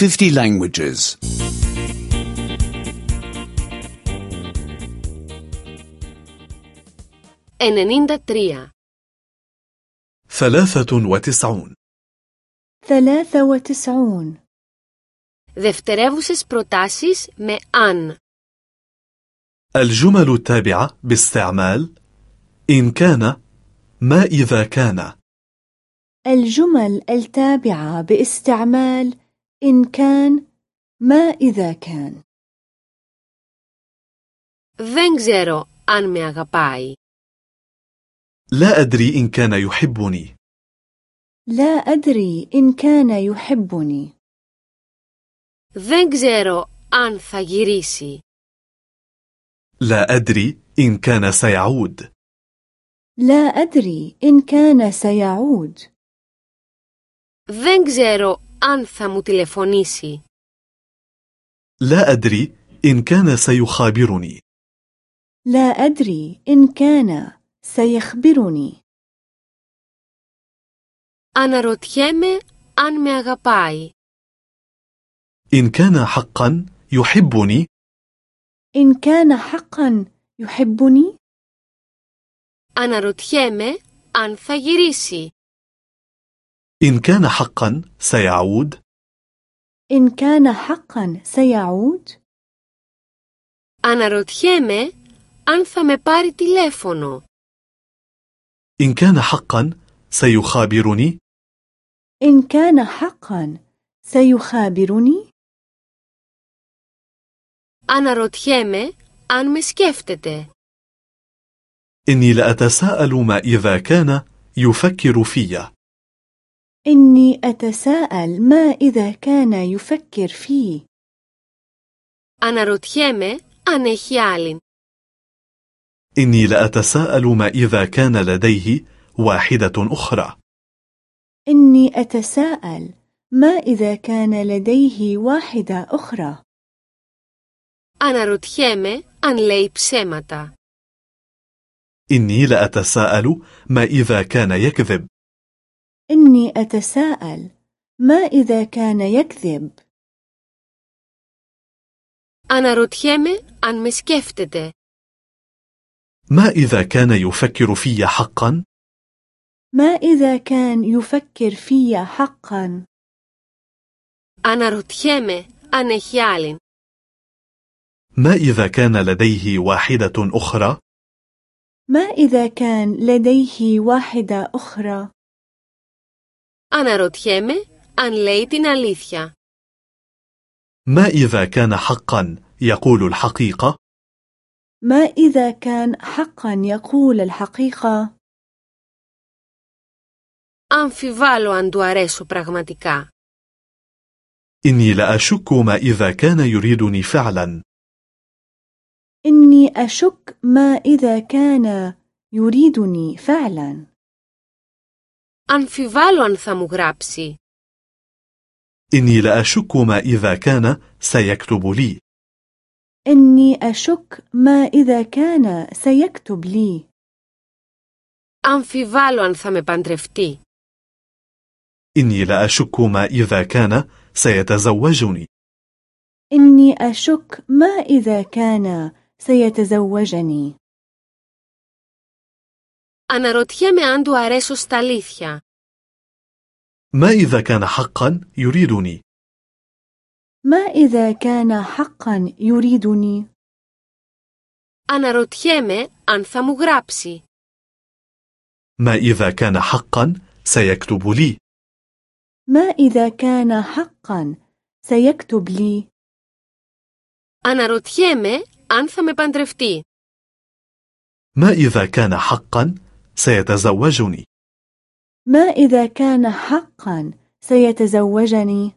50 languages. 93. ثلاثة وتسعون ثلاثة وتسعون Δευτερεύουσες προτάσεις με αν. الجمل التابعة باستعمال إن كان ما إذا كان الجمل التابعة باستعمال إن كان ما إذا كان Δεν ξέρω αν με αγαπάει. لا أدري إن كان يحبني لا أدري إن كان يحبني Δεν ξέρω αν θα γυρίσει. لا أدري إن كان سيعود لا أدري إن كان سيعود Δεν ξέρω αν θα μου τηλεφωνήσει. لا أدري إن كان سيخابرني لا أدري إن كان سيخبرني Αναρωτιέμαι αν με αγαπάει. إن كان حقا يحبني إن كان حقا يحبني Αναρωτιέμαι αν θα γυρίσει. إن كان حقا سيعود إن كان حقا سيعود Αναρωτιέμαι αν θα με πάρει τηλέφωνο. إن كان حقا سيخابرني إن كان حقا سيخابرني Αναρωτιέμαι αν με σκέφτεται. إني لأتساءل ما إذا كان يفكر في إني أتساءل ما إذا كان يفكر فيه Αναρωτιέμαι αν έχει άλλη. إني لأتساءل ما إذا كان لديه واحدة أخرى إني أتساءل ما إذا كان لديه واحدة أخرى Αναρωτιέμαι αν λέει ψέματα. إني لأتساءل ما إذا كان يكذب إني أتساءل ما إذا كان يكذب؟ أنا روتيامي أن مسكفتت ما إذا كان يفكر في حقا؟ ما إذا كان يفكر في حقا؟ أنا روتيامي أن هيالين ما إذا كان لديه واحدة أخرى؟ ما إذا كان لديه واحدة أخرى؟ Αναρωτιέμαι αν λέει την αλήθεια. ما إذا كان حقا يقول الحقيقة ما إذا كان حقا يقول الحقيقة Αμφιβάλλω αν του αρέσω πραγματικά. إني لأشك ما إذا كان يريدني فعلا إني أشك ما إذا كان يريدني فعلا Αμφιβάλλω αν θα μου γράψει. إني لأشك ما إذا كان سيكتب لي إني أشك ما إذا كان سيكتب لي Αμφιβάλλω αν θα με παντρευτεί. إني لأشك ما إذا كان سيتزوجني إني أشك ما إذا كان سيتزوجني Αναρωτιέμαι αν του αρέσω στα αλήθεια. ما إذا كان حقا يريدني ما إذا كان حقا يريدني Αναρωτιέμαι αν θα μου γράψει. ما إذا كان حقا سيكتب لي ما إذا كان حقا سيكتب لي Αναρωτιέμαι αν θα με παντρευτεί. ما إذا كان حقا سيتزوجني. ما إذا كان حقا سيتزوجني.